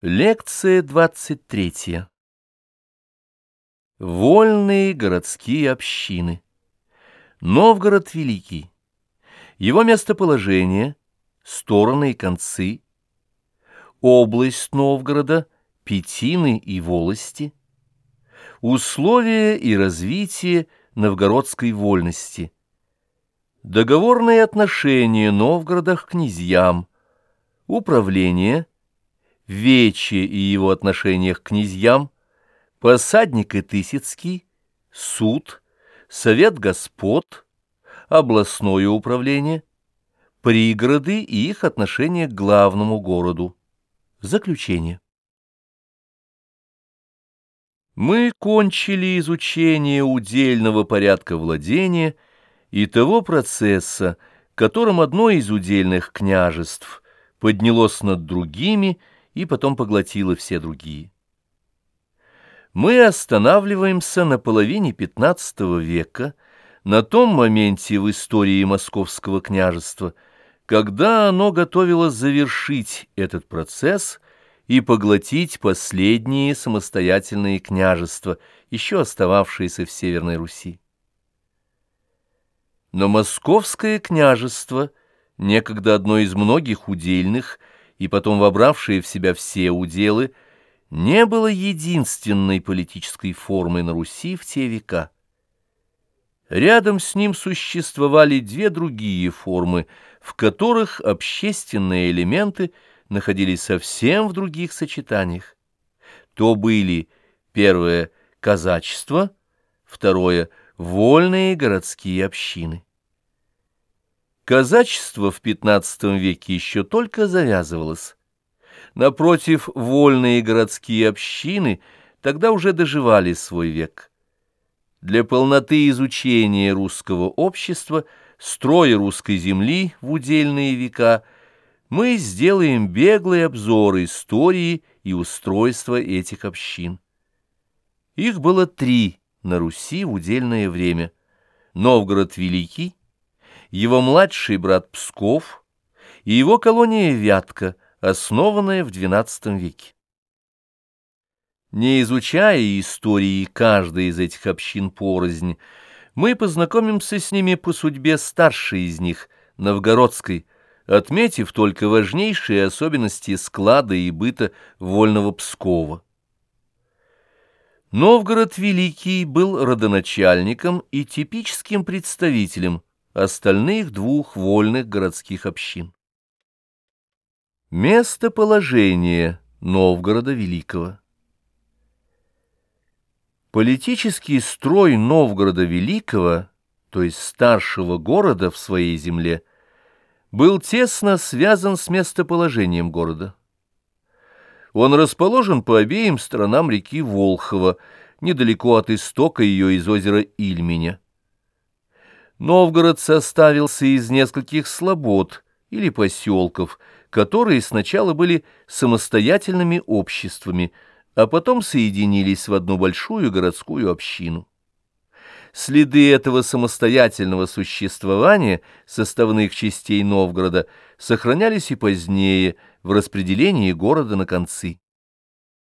Лекция двадцать третья. Вольные городские общины. Новгород Великий. Его местоположение, стороны и концы. Область Новгорода, Петины и Волости. Условия и развитие новгородской вольности. Договорные отношения Новгорода к князьям. Управление – Вече и его отношениях к князьям, посадник и Тысяцкий, суд, совет господ, областное управление, пригороды и их отношение к главному городу. Заключение. Мы кончили изучение удельного порядка владения и того процесса, которым одно из удельных княжеств поднялось над другими и потом поглотила все другие. Мы останавливаемся на половине XV века, на том моменте в истории Московского княжества, когда оно готовилось завершить этот процесс и поглотить последние самостоятельные княжества, еще остававшиеся в Северной Руси. Но Московское княжество, некогда одно из многих удельных, и потом вобравшее в себя все уделы, не было единственной политической формой на Руси в те века. Рядом с ним существовали две другие формы, в которых общественные элементы находились совсем в других сочетаниях. То были, первое, казачество, второе, вольные городские общины. Казачество в XV веке еще только завязывалось. Напротив, вольные городские общины тогда уже доживали свой век. Для полноты изучения русского общества, строя русской земли в удельные века, мы сделаем беглый обзор истории и устройства этих общин. Их было три на Руси в удельное время. Новгород Великий, его младший брат Псков и его колония Вятка, основанная в XII веке. Не изучая истории каждой из этих общин порознь, мы познакомимся с ними по судьбе старшей из них, новгородской, отметив только важнейшие особенности склада и быта вольного Пскова. Новгород Великий был родоначальником и типическим представителем остальных двух вольных городских общин. Местоположение Новгорода Великого Политический строй Новгорода Великого, то есть старшего города в своей земле, был тесно связан с местоположением города. Он расположен по обеим сторонам реки Волхова, недалеко от истока ее из озера Ильменя. Новгород составился из нескольких слобод или поселков, которые сначала были самостоятельными обществами, а потом соединились в одну большую городскую общину. Следы этого самостоятельного существования составных частей Новгорода сохранялись и позднее в распределении города на концы.